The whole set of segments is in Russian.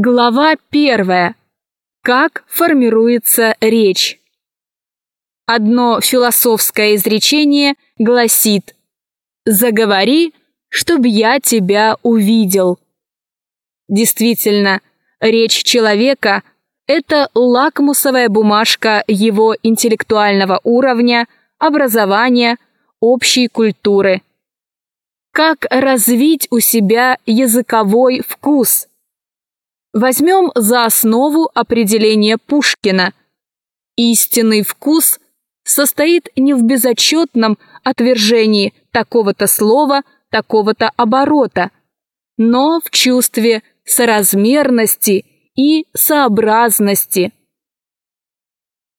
Глава первая. Как формируется речь? Одно философское изречение гласит «Заговори, чтоб я тебя увидел». Действительно, речь человека – это лакмусовая бумажка его интеллектуального уровня, образования, общей культуры. Как развить у себя языковой вкус – Возьмем за основу определение Пушкина. Истинный вкус состоит не в безотчетном отвержении такого-то слова, такого-то оборота, но в чувстве соразмерности и сообразности.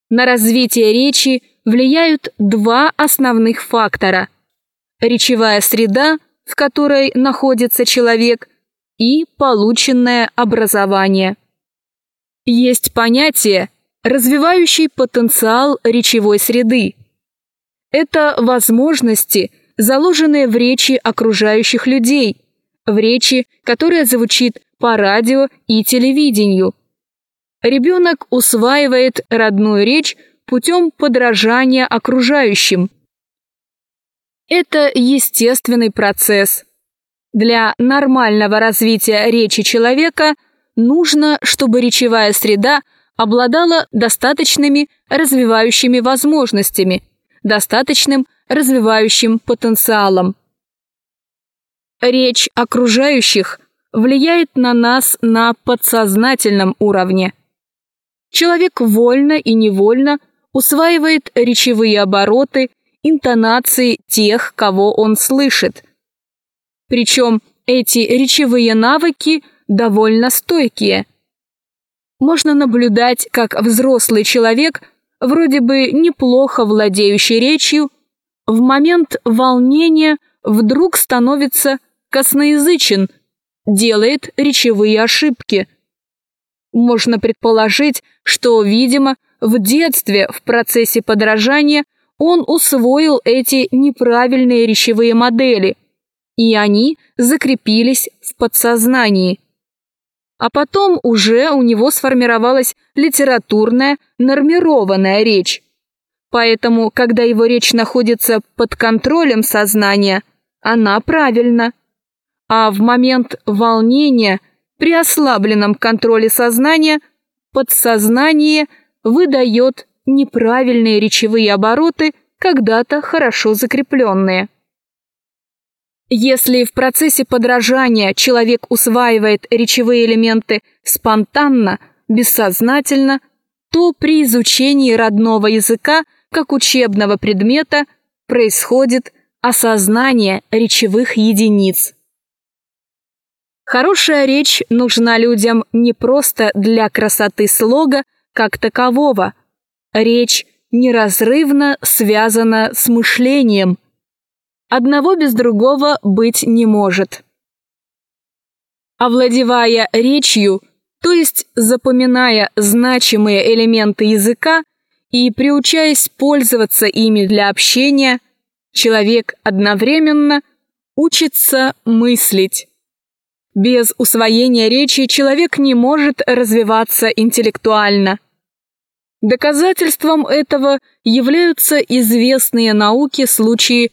На развитие речи влияют два основных фактора. Речевая среда, в которой находится человек – и полученное образование. Есть понятие «развивающий потенциал речевой среды». Это возможности, заложенные в речи окружающих людей, в речи, которая звучит по радио и телевидению. Ребенок усваивает родную речь путем подражания окружающим. Это естественный процесс – для нормального развития речи человека нужно, чтобы речевая среда обладала достаточными развивающими возможностями, достаточным развивающим потенциалом. Речь окружающих влияет на нас на подсознательном уровне. Человек вольно и невольно усваивает речевые обороты, интонации тех, кого он слышит – причем эти речевые навыки довольно стойкие. Можно наблюдать, как взрослый человек, вроде бы неплохо владеющий речью, в момент волнения вдруг становится косноязычен, делает речевые ошибки. Можно предположить, что, видимо, в детстве в процессе подражания он усвоил эти неправильные речевые модели – и они закрепились в подсознании. А потом уже у него сформировалась литературная нормированная речь. Поэтому, когда его речь находится под контролем сознания, она правильна. А в момент волнения, при ослабленном контроле сознания, подсознание выдает неправильные речевые обороты, когда-то хорошо закрепленные. Если в процессе подражания человек усваивает речевые элементы спонтанно, бессознательно, то при изучении родного языка как учебного предмета происходит осознание речевых единиц. Хорошая речь нужна людям не просто для красоты слога как такового. Речь неразрывно связана с мышлением – Одного без другого быть не может. Овладевая речью, то есть запоминая значимые элементы языка и приучаясь пользоваться ими для общения, человек одновременно учится мыслить. Без усвоения речи человек не может развиваться интеллектуально. Доказательством этого являются известные науки случаи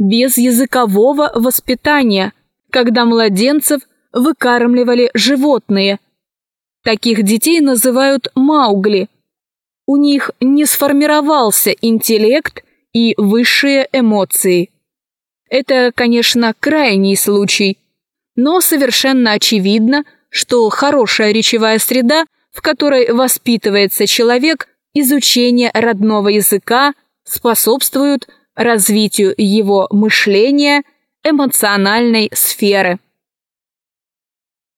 без языкового воспитания, когда младенцев выкармливали животные. Таких детей называют маугли. У них не сформировался интеллект и высшие эмоции. Это, конечно, крайний случай, но совершенно очевидно, что хорошая речевая среда, в которой воспитывается человек, изучение родного языка способствуют развитию его мышления, эмоциональной сферы.